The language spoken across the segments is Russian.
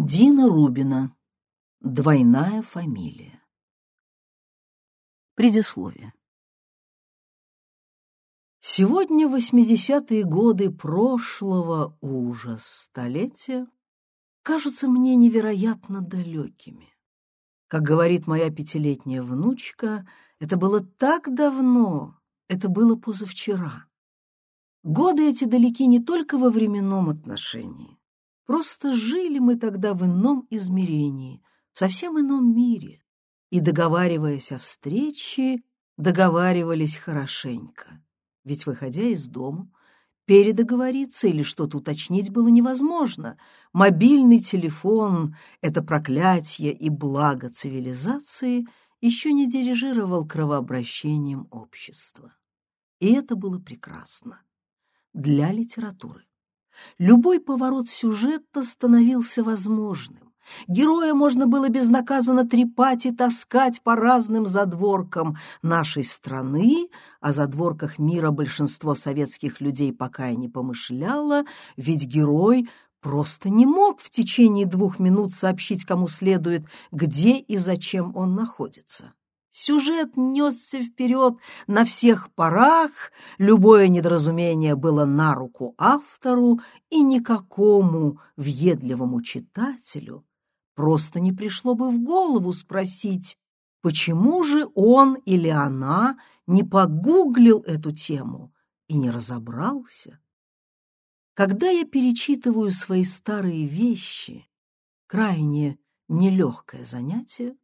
Дина Рубина. Двойная фамилия. Предисловие. Сегодня восьмидесятые годы прошлого ужас столетия кажутся мне невероятно далекими. Как говорит моя пятилетняя внучка, это было так давно, это было позавчера. Годы эти далеки не только во временном отношении, Просто жили мы тогда в ином измерении, в совсем ином мире, и, договариваясь о встрече, договаривались хорошенько. Ведь, выходя из дома, передоговориться или что-то уточнить было невозможно. Мобильный телефон — это проклятие и благо цивилизации — еще не дирижировал кровообращением общества. И это было прекрасно для литературы. Любой поворот сюжета становился возможным. Героя можно было безнаказанно трепать и таскать по разным задворкам нашей страны, о задворках мира большинство советских людей пока и не помышляло, ведь герой просто не мог в течение двух минут сообщить кому следует, где и зачем он находится. Сюжет несся вперед на всех парах, любое недоразумение было на руку автору, и никакому въедливому читателю просто не пришло бы в голову спросить, почему же он или она не погуглил эту тему и не разобрался. Когда я перечитываю свои старые вещи, крайне нелегкое занятие,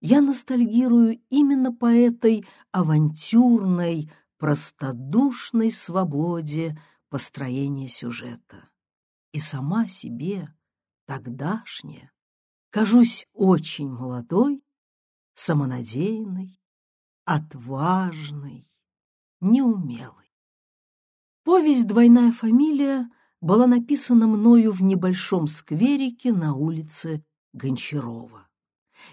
я ностальгирую именно по этой авантюрной, простодушной свободе построения сюжета. И сама себе, тогдашняя, кажусь очень молодой, самонадеянной, отважной, неумелой. Повесть «Двойная фамилия» была написана мною в небольшом скверике на улице Гончарова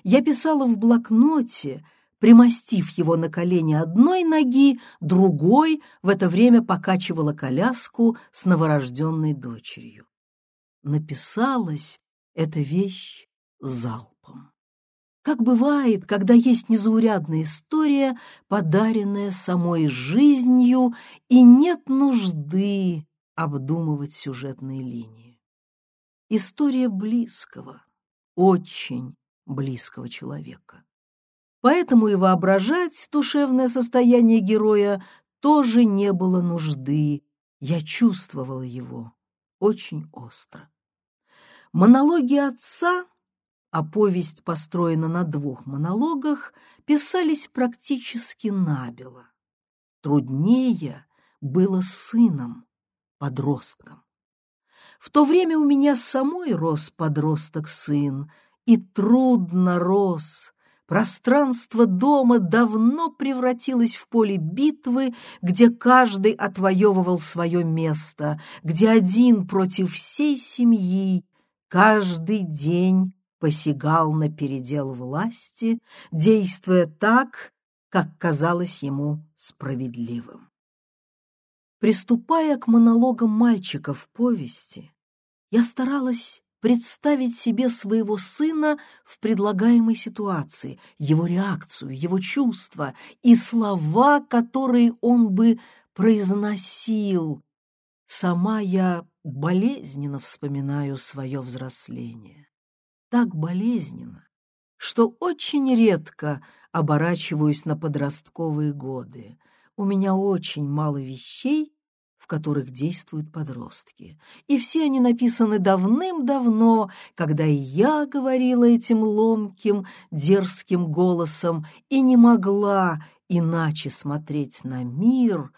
я писала в блокноте, примостив его на колени одной ноги, другой в это время покачивала коляску с новорожденной дочерью. Написалась эта вещь залпом. Как бывает, когда есть незаурядная история, подаренная самой жизнью, и нет нужды обдумывать сюжетные линии. История близкого, очень близкого человека. Поэтому и воображать душевное состояние героя тоже не было нужды. Я чувствовала его очень остро. Монологи отца, а повесть построена на двух монологах, писались практически набело. Труднее было сыном, подростком. В то время у меня самой рос подросток-сын, и трудно рос. Пространство дома давно превратилось в поле битвы, где каждый отвоевывал свое место, где один против всей семьи каждый день посягал на передел власти, действуя так, как казалось ему справедливым. Приступая к монологам мальчика в повести, я старалась представить себе своего сына в предлагаемой ситуации, его реакцию, его чувства и слова, которые он бы произносил. Сама я болезненно вспоминаю свое взросление. Так болезненно, что очень редко оборачиваюсь на подростковые годы. У меня очень мало вещей, в которых действуют подростки. И все они написаны давным-давно, когда и я говорила этим ломким, дерзким голосом и не могла иначе смотреть на мир,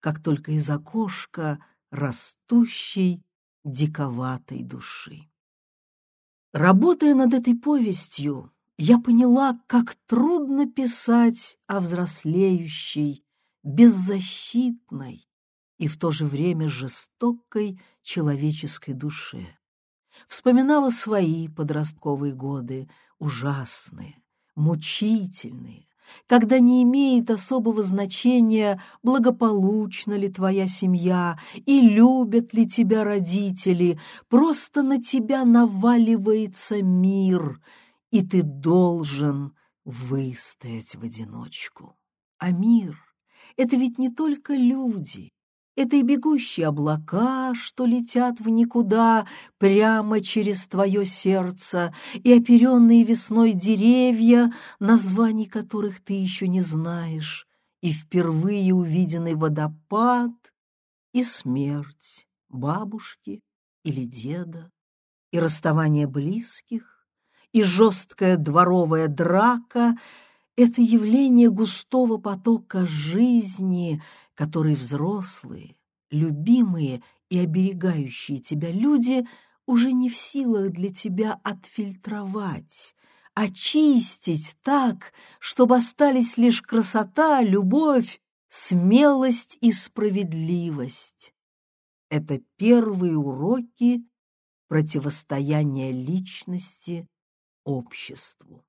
как только из окошка растущей диковатой души. Работая над этой повестью, я поняла, как трудно писать о взрослеющей, беззащитной, и в то же время жестокой человеческой душе. Вспоминала свои подростковые годы, ужасные, мучительные, когда не имеет особого значения, благополучна ли твоя семья и любят ли тебя родители, просто на тебя наваливается мир, и ты должен выстоять в одиночку. А мир — это ведь не только люди, это и бегущие облака, что летят в никуда прямо через твое сердце, и оперенные весной деревья, названий которых ты еще не знаешь, и впервые увиденный водопад, и смерть бабушки или деда, и расставание близких, и жесткая дворовая драка — это явление густого потока жизни — который взрослые, любимые и оберегающие тебя люди уже не в силах для тебя отфильтровать, очистить так, чтобы остались лишь красота, любовь, смелость и справедливость. Это первые уроки противостояния личности обществу.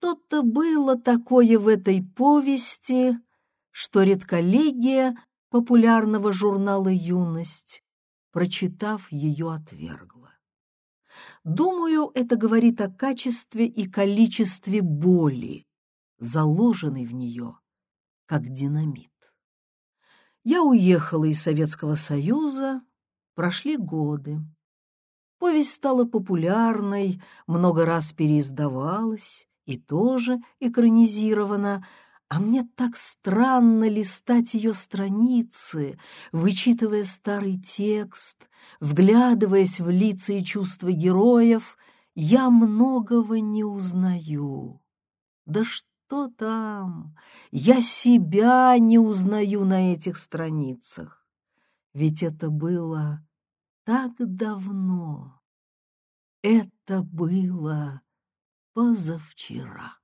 Что-то было такое в этой повести, что редколлегия популярного журнала «Юность», прочитав ее, отвергла. Думаю, это говорит о качестве и количестве боли, заложенной в нее, как динамит. Я уехала из Советского Союза, прошли годы. Повесть стала популярной, много раз переиздавалась и тоже экранизирована, а мне так странно листать ее страницы, вычитывая старый текст, вглядываясь в лица и чувства героев, я многого не узнаю. Да что там, я себя не узнаю на этих страницах. Ведь это было так давно. Это было позавчера.